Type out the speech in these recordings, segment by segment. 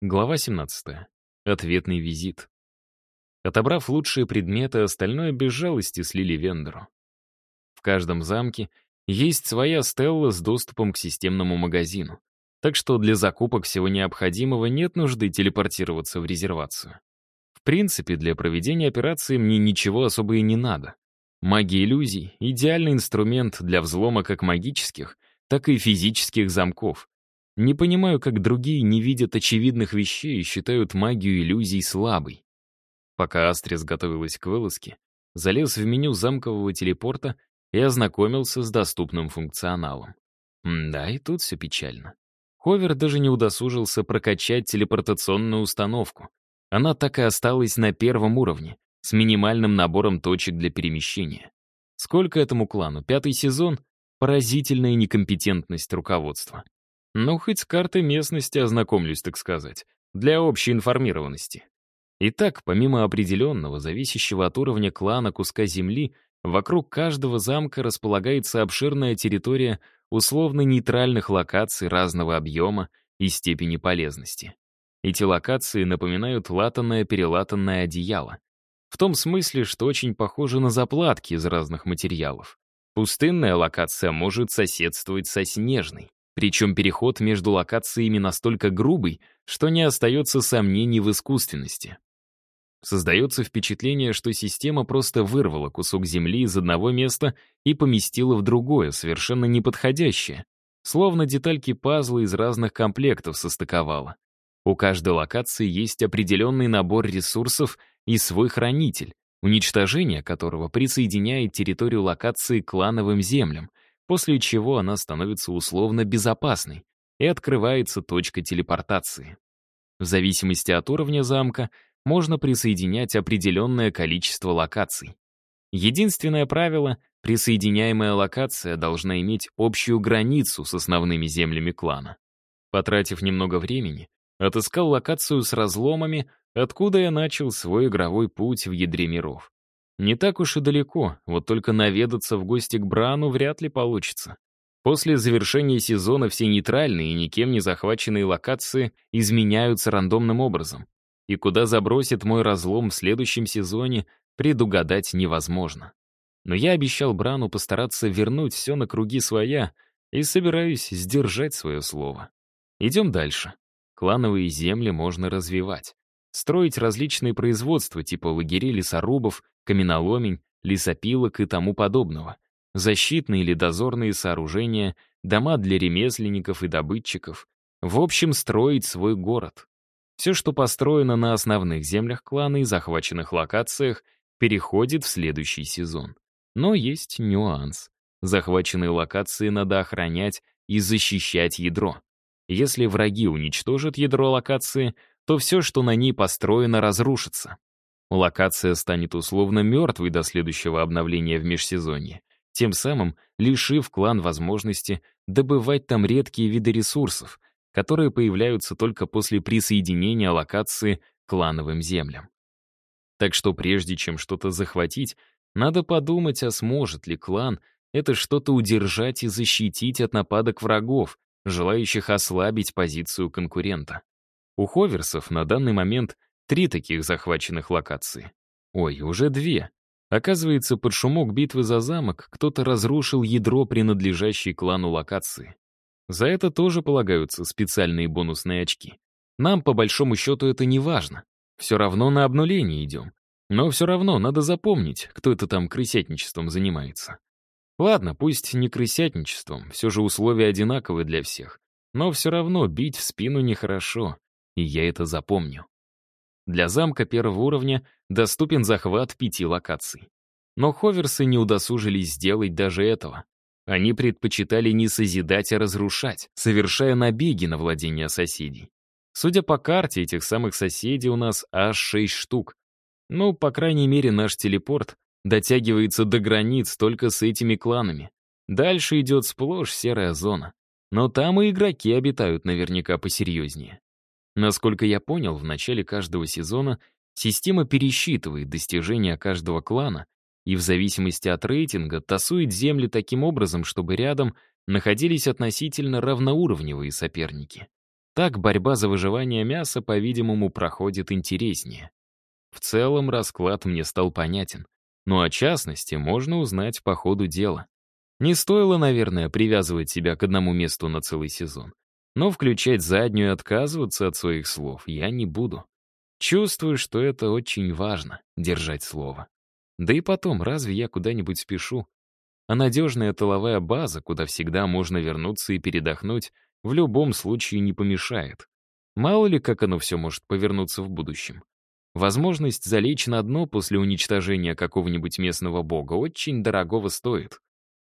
Глава 17. Ответный визит. Отобрав лучшие предметы, остальное без жалости слили вендору. В каждом замке есть своя стелла с доступом к системному магазину, так что для закупок всего необходимого нет нужды телепортироваться в резервацию. В принципе, для проведения операции мне ничего особо и не надо. Магия иллюзий — идеальный инструмент для взлома как магических, так и физических замков. Не понимаю, как другие не видят очевидных вещей и считают магию иллюзий слабой. Пока Астрис готовилась к вылазке, залез в меню замкового телепорта и ознакомился с доступным функционалом. Да, и тут все печально. Ховер даже не удосужился прокачать телепортационную установку. Она так и осталась на первом уровне, с минимальным набором точек для перемещения. Сколько этому клану? Пятый сезон? Поразительная некомпетентность руководства. Ну, хоть с картой местности ознакомлюсь, так сказать, для общей информированности. Итак, помимо определенного, зависящего от уровня клана куска земли, вокруг каждого замка располагается обширная территория условно-нейтральных локаций разного объема и степени полезности. Эти локации напоминают латанное-перелатанное одеяло. В том смысле, что очень похожи на заплатки из разных материалов. Пустынная локация может соседствовать со снежной. Причем переход между локациями настолько грубый, что не остается сомнений в искусственности. Создается впечатление, что система просто вырвала кусок земли из одного места и поместила в другое, совершенно неподходящее. Словно детальки пазла из разных комплектов состыковала. У каждой локации есть определенный набор ресурсов и свой хранитель, уничтожение которого присоединяет территорию локации к клановым землям, после чего она становится условно безопасной и открывается точка телепортации. В зависимости от уровня замка можно присоединять определенное количество локаций. Единственное правило — присоединяемая локация должна иметь общую границу с основными землями клана. Потратив немного времени, отыскал локацию с разломами, откуда я начал свой игровой путь в ядре миров. Не так уж и далеко, вот только наведаться в гости к Брану вряд ли получится. После завершения сезона все нейтральные и никем не захваченные локации изменяются рандомным образом. И куда забросит мой разлом в следующем сезоне, предугадать невозможно. Но я обещал Брану постараться вернуть все на круги своя и собираюсь сдержать свое слово. Идем дальше. Клановые земли можно развивать. Строить различные производства типа лагерей лесорубов, каменоломень, лесопилок и тому подобного. Защитные или дозорные сооружения, дома для ремесленников и добытчиков. В общем, строить свой город. Все, что построено на основных землях клана и захваченных локациях, переходит в следующий сезон. Но есть нюанс. Захваченные локации надо охранять и защищать ядро. Если враги уничтожат ядро локации, то все, что на ней построено, разрушится. Локация станет условно мертвой до следующего обновления в межсезонье, тем самым лишив клан возможности добывать там редкие виды ресурсов, которые появляются только после присоединения локации к клановым землям. Так что прежде чем что-то захватить, надо подумать, а сможет ли клан это что-то удержать и защитить от нападок врагов, желающих ослабить позицию конкурента. У Ховерсов на данный момент три таких захваченных локации. Ой, уже две. Оказывается, под шумок битвы за замок кто-то разрушил ядро, принадлежащей клану локации. За это тоже полагаются специальные бонусные очки. Нам, по большому счету, это не важно. Все равно на обнуление идем. Но все равно надо запомнить, кто это там крысятничеством занимается. Ладно, пусть не крысятничеством, все же условия одинаковые для всех. Но все равно бить в спину нехорошо, и я это запомню. Для замка первого уровня доступен захват пяти локаций. Но ховерсы не удосужились сделать даже этого. Они предпочитали не созидать, а разрушать, совершая набеги на владения соседей. Судя по карте, этих самых соседей у нас аж шесть штук. Ну, по крайней мере, наш телепорт дотягивается до границ только с этими кланами. Дальше идет сплошь серая зона. Но там и игроки обитают наверняка посерьезнее. Насколько я понял, в начале каждого сезона система пересчитывает достижения каждого клана и в зависимости от рейтинга тасует земли таким образом, чтобы рядом находились относительно равноуровневые соперники. Так борьба за выживание мяса, по-видимому, проходит интереснее. В целом расклад мне стал понятен. Но о частности можно узнать по ходу дела. Не стоило, наверное, привязывать себя к одному месту на целый сезон. Но включать заднюю и отказываться от своих слов я не буду. Чувствую, что это очень важно — держать слово. Да и потом, разве я куда-нибудь спешу? А надежная тыловая база, куда всегда можно вернуться и передохнуть, в любом случае не помешает. Мало ли, как оно все может повернуться в будущем. Возможность залечь на дно после уничтожения какого-нибудь местного бога очень дорогого стоит.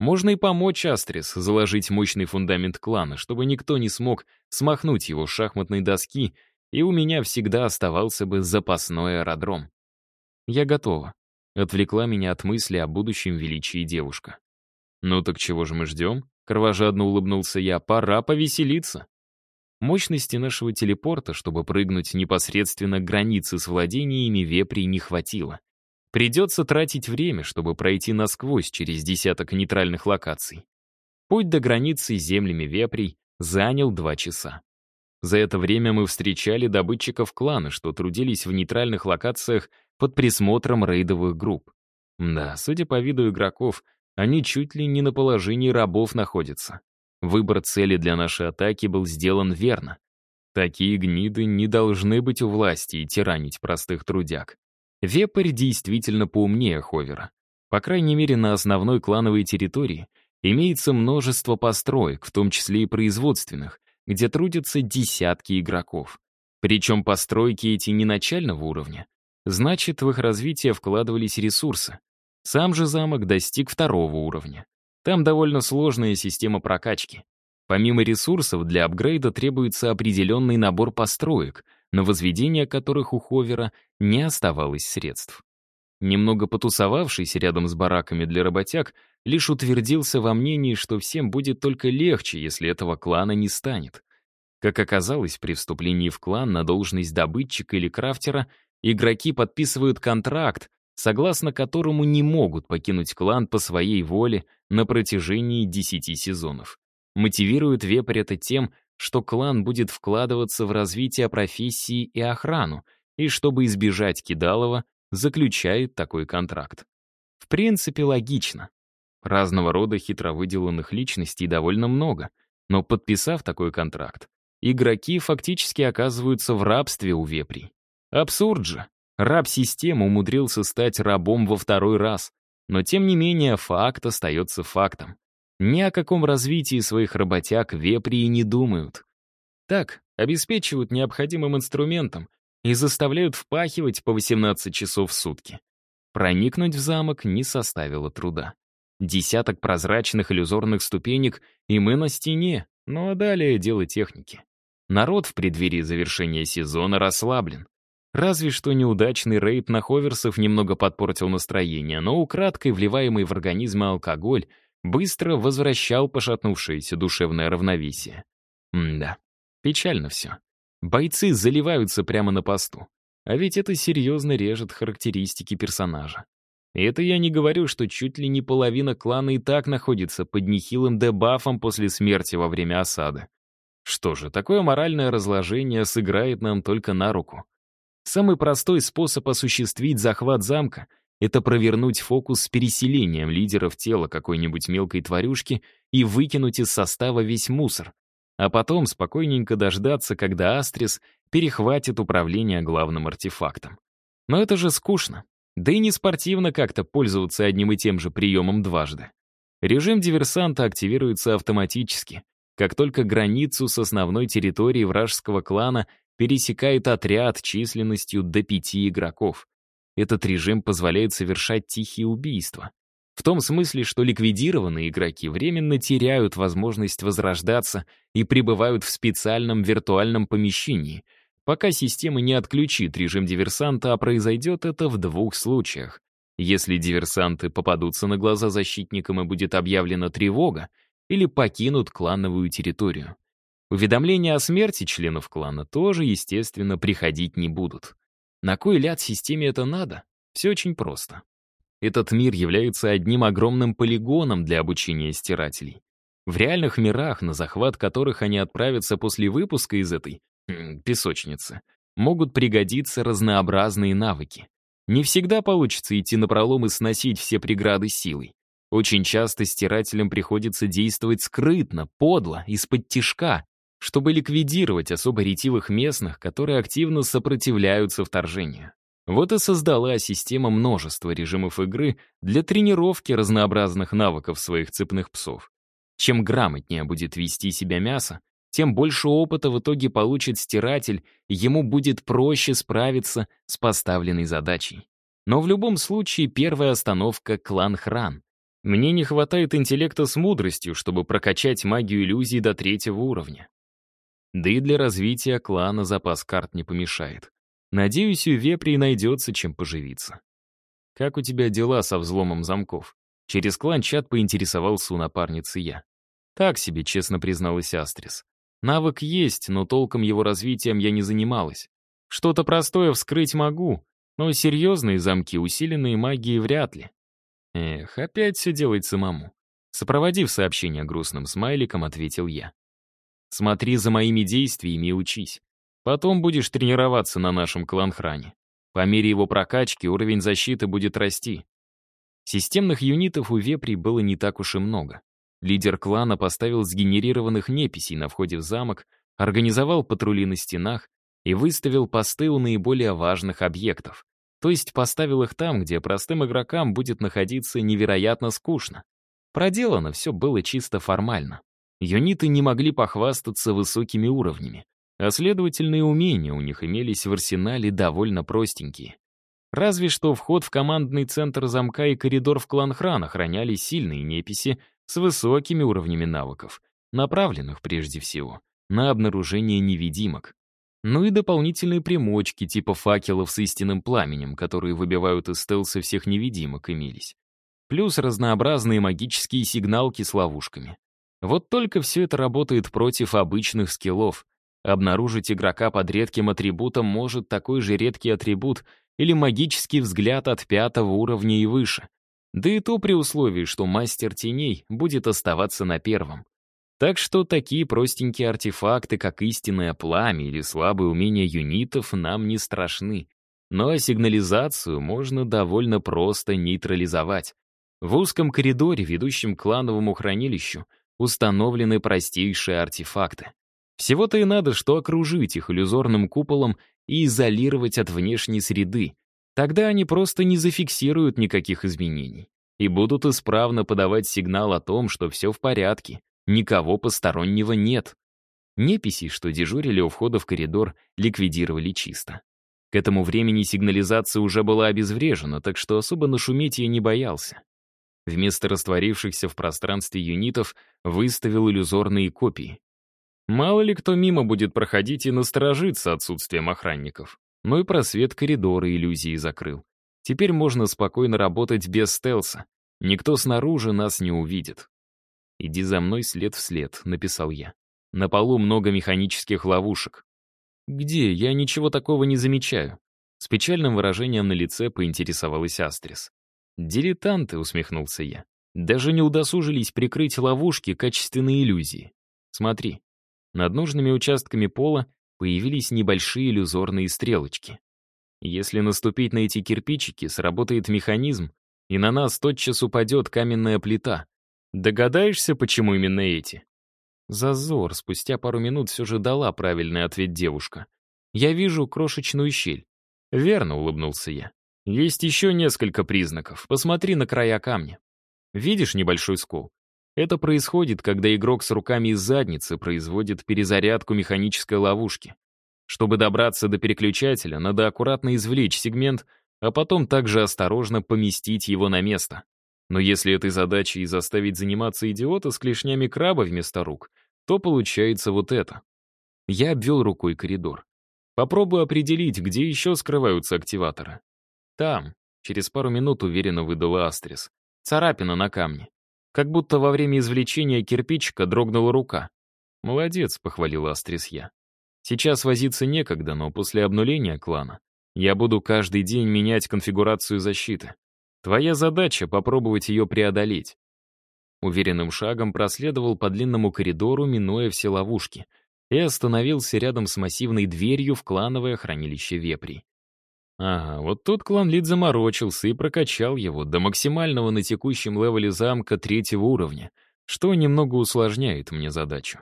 Можно и помочь Астрис заложить мощный фундамент клана, чтобы никто не смог смахнуть его с шахматной доски, и у меня всегда оставался бы запасной аэродром. Я готова. Отвлекла меня от мысли о будущем величии девушка. «Ну так чего же мы ждем?» — кровожадно улыбнулся я. «Пора повеселиться». Мощности нашего телепорта, чтобы прыгнуть непосредственно к границе с владениями вепрей, не хватило. Придется тратить время, чтобы пройти насквозь через десяток нейтральных локаций. Путь до границы с землями вепрей занял два часа. За это время мы встречали добытчиков клана, что трудились в нейтральных локациях под присмотром рейдовых групп. Да, судя по виду игроков, они чуть ли не на положении рабов находятся. Выбор цели для нашей атаки был сделан верно. Такие гниды не должны быть у власти и тиранить простых трудяг. Вепрь действительно поумнее Ховера. По крайней мере, на основной клановой территории имеется множество построек, в том числе и производственных, где трудятся десятки игроков. Причем постройки эти не начального уровня. Значит, в их развитие вкладывались ресурсы. Сам же замок достиг второго уровня. Там довольно сложная система прокачки. Помимо ресурсов, для апгрейда требуется определенный набор построек, на возведение которых у Ховера не оставалось средств. Немного потусовавшись рядом с бараками для работяг, лишь утвердился во мнении, что всем будет только легче, если этого клана не станет. Как оказалось, при вступлении в клан на должность добытчика или крафтера игроки подписывают контракт, согласно которому не могут покинуть клан по своей воле на протяжении 10 сезонов. Мотивирует вепрь это тем, что клан будет вкладываться в развитие профессии и охрану, и чтобы избежать Кидалова, заключает такой контракт. В принципе, логично. Разного рода хитро выделанных личностей довольно много, но подписав такой контракт, игроки фактически оказываются в рабстве у вепрей. Абсурд же. Раб системы умудрился стать рабом во второй раз, но тем не менее факт остается фактом. Ни о каком развитии своих работяг вепри не думают. Так, обеспечивают необходимым инструментом и заставляют впахивать по 18 часов в сутки. Проникнуть в замок не составило труда. Десяток прозрачных иллюзорных ступенек, и мы на стене, ну а далее дело техники. Народ в преддверии завершения сезона расслаблен. Разве что неудачный рейд на ховерсов немного подпортил настроение, но украдкой вливаемый в организм алкоголь быстро возвращал пошатнувшееся душевное равновесие. М да, печально все. Бойцы заливаются прямо на посту. А ведь это серьезно режет характеристики персонажа. И это я не говорю, что чуть ли не половина клана и так находится под нехилым дебафом после смерти во время осады. Что же, такое моральное разложение сыграет нам только на руку. Самый простой способ осуществить захват замка — это провернуть фокус с переселением лидеров тела какой-нибудь мелкой тварюшки и выкинуть из состава весь мусор, а потом спокойненько дождаться, когда Астрис перехватит управление главным артефактом. Но это же скучно. Да и не спортивно как-то пользоваться одним и тем же приемом дважды. Режим диверсанта активируется автоматически, как только границу с основной территорией вражеского клана пересекает отряд численностью до пяти игроков. Этот режим позволяет совершать тихие убийства. В том смысле, что ликвидированные игроки временно теряют возможность возрождаться и пребывают в специальном виртуальном помещении, пока система не отключит режим диверсанта, а произойдет это в двух случаях. Если диверсанты попадутся на глаза защитникам и будет объявлена тревога, или покинут клановую территорию. Уведомления о смерти членов клана тоже, естественно, приходить не будут. На кой ляд системе это надо? Все очень просто. Этот мир является одним огромным полигоном для обучения стирателей. В реальных мирах, на захват которых они отправятся после выпуска из этой песочницы, могут пригодиться разнообразные навыки. Не всегда получится идти на пролом и сносить все преграды силой. Очень часто стирателям приходится действовать скрытно, подло, из-под тишка, чтобы ликвидировать особо ретивых местных, которые активно сопротивляются вторжению. Вот и создала система множества режимов игры для тренировки разнообразных навыков своих цепных псов. Чем грамотнее будет вести себя мясо, тем больше опыта в итоге получит стиратель, ему будет проще справиться с поставленной задачей. Но в любом случае первая остановка — клан Хран. Мне не хватает интеллекта с мудростью, чтобы прокачать магию иллюзий до третьего уровня. Да и для развития клана запас карт не помешает. Надеюсь, у вепрей найдется чем поживиться. «Как у тебя дела со взломом замков?» Через клан-чат поинтересовался у напарницы я. «Так себе», — честно призналась Астрис. «Навык есть, но толком его развитием я не занималась. Что-то простое вскрыть могу, но серьезные замки, усиленные магией, вряд ли». Эх, опять все делать самому. Сопроводив сообщение грустным смайликом, ответил я. «Смотри за моими действиями и учись. Потом будешь тренироваться на нашем клан-хране. По мере его прокачки уровень защиты будет расти. Системных юнитов у Вепри было не так уж и много. Лидер клана поставил сгенерированных неписей на входе в замок, организовал патрули на стенах и выставил посты у наиболее важных объектов. То есть поставил их там, где простым игрокам будет находиться невероятно скучно. Проделано все было чисто формально. Юниты не могли похвастаться высокими уровнями, а следовательно и умения у них имелись в арсенале довольно простенькие. Разве что вход в командный центр замка и коридор в клан Хран охраняли сильные неписи с высокими уровнями навыков, направленных прежде всего на обнаружение невидимок. Ну и дополнительные примочки типа факелов с истинным пламенем, которые выбивают из стелса всех невидимок, имелись. Плюс разнообразные магические сигналки с ловушками. Вот только все это работает против обычных скиллов. Обнаружить игрока под редким атрибутом может такой же редкий атрибут — или магический взгляд от пятого уровня и выше. Да и то при условии, что мастер теней будет оставаться на первом. Так что такие простенькие артефакты, как истинное пламя или слабые умения юнитов, нам не страшны. Но сигнализацию можно довольно просто нейтрализовать. В узком коридоре, ведущем к клановому хранилищу, установлены простейшие артефакты. Всего-то и надо, что окружить их иллюзорным куполом и изолировать от внешней среды. Тогда они просто не зафиксируют никаких изменений и будут исправно подавать сигнал о том, что все в порядке, никого постороннего нет. Неписи, что дежурили у входа в коридор, ликвидировали чисто. К этому времени сигнализация уже была обезврежена, так что особо нашуметь я не боялся. Вместо растворившихся в пространстве юнитов выставил иллюзорные копии. Мало ли кто мимо будет проходить и насторожиться отсутствием охранников. Ну и просвет коридора иллюзии закрыл. Теперь можно спокойно работать без стелса. Никто снаружи нас не увидит. «Иди за мной след в след», — написал я. «На полу много механических ловушек». «Где? Я ничего такого не замечаю». С печальным выражением на лице поинтересовалась Астрис. «Дилетанты», — усмехнулся я. «Даже не удосужились прикрыть ловушки качественной иллюзии. Смотри, над нужными участками пола появились небольшие иллюзорные стрелочки. Если наступить на эти кирпичики, сработает механизм, и на нас тотчас упадет каменная плита. Догадаешься, почему именно эти? Зазор спустя пару минут все же дала правильный ответ девушка. Я вижу крошечную щель. Верно, улыбнулся я. Есть еще несколько признаков. Посмотри на края камня. Видишь небольшой скол? Это происходит, когда игрок с руками из задницы производит перезарядку механической ловушки. Чтобы добраться до переключателя, надо аккуратно извлечь сегмент, а потом также осторожно поместить его на место. Но если этой задачей заставить заниматься идиота с клешнями краба вместо рук, то получается вот это. Я обвел рукой коридор. Попробую определить, где еще скрываются активаторы. Там, через пару минут уверенно выдала Астрис. Царапина на камне. Как будто во время извлечения кирпичика дрогнула рука. «Молодец», — похвалила Астрис я. «Сейчас возиться некогда, но после обнуления клана я буду каждый день менять конфигурацию защиты. Твоя задача — попробовать ее преодолеть». Уверенным шагом проследовал по длинному коридору, минуя все ловушки, и остановился рядом с массивной дверью в клановое хранилище вепрей. Ага, вот тут клан Лид заморочился и прокачал его до максимального на текущем левеле замка третьего уровня, что немного усложняет мне задачу.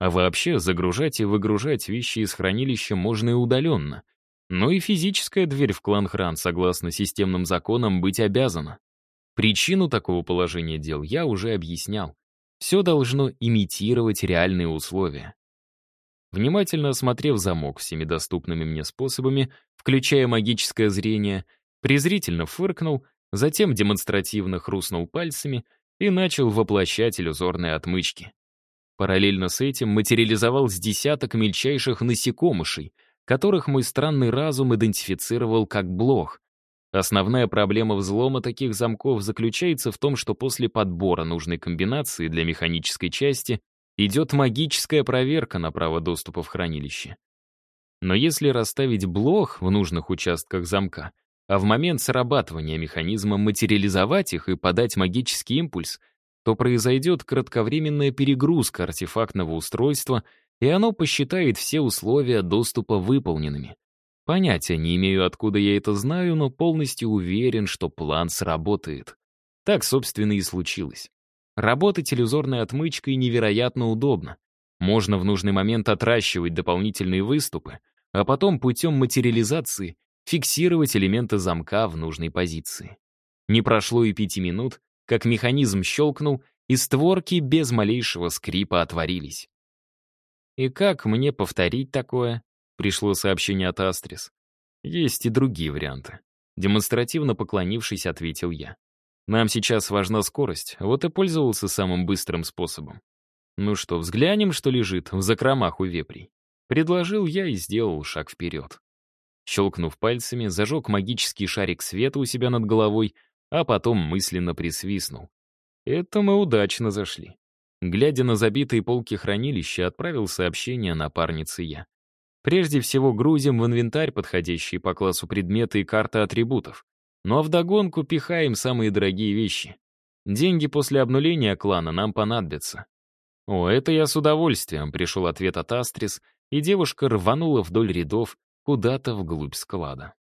А вообще, загружать и выгружать вещи из хранилища можно и удаленно. Но и физическая дверь в клан Хран, согласно системным законам, быть обязана. Причину такого положения дел я уже объяснял. Все должно имитировать реальные условия. Внимательно осмотрев замок всеми доступными мне способами, включая магическое зрение, презрительно фыркнул, затем демонстративно хрустнул пальцами и начал воплощать иллюзорные отмычки. Параллельно с этим материализовал с десяток мельчайших насекомышей, которых мой странный разум идентифицировал как блох. Основная проблема взлома таких замков заключается в том, что после подбора нужной комбинации для механической части идет магическая проверка на право доступа в хранилище. Но если расставить блок в нужных участках замка, а в момент срабатывания механизма материализовать их и подать магический импульс, то произойдет кратковременная перегрузка артефактного устройства, и оно посчитает все условия доступа выполненными. Понятия не имею, откуда я это знаю, но полностью уверен, что план сработает. Так, собственно, и случилось. Работать иллюзорной отмычкой невероятно удобно. Можно в нужный момент отращивать дополнительные выступы, а потом путем материализации фиксировать элементы замка в нужной позиции. Не прошло и пяти минут, как механизм щелкнул, и створки без малейшего скрипа отворились. «И как мне повторить такое?» — пришло сообщение от Астрис. «Есть и другие варианты». Демонстративно поклонившись, ответил я. Нам сейчас важна скорость, вот и пользовался самым быстрым способом. Ну что, взглянем, что лежит в закромах у вепрей. Предложил я и сделал шаг вперед. Щелкнув пальцами, зажег магический шарик света у себя над головой, а потом мысленно присвистнул. Это мы удачно зашли. Глядя на забитые полки хранилища, отправил сообщение напарнице я. Прежде всего грузим в инвентарь подходящие по классу предметы и карты атрибутов. Ну а вдогонку пихаем самые дорогие вещи. Деньги после обнуления клана нам понадобятся. О, это я с удовольствием, пришел ответ от Астрис, и девушка рванула вдоль рядов куда-то вглубь склада.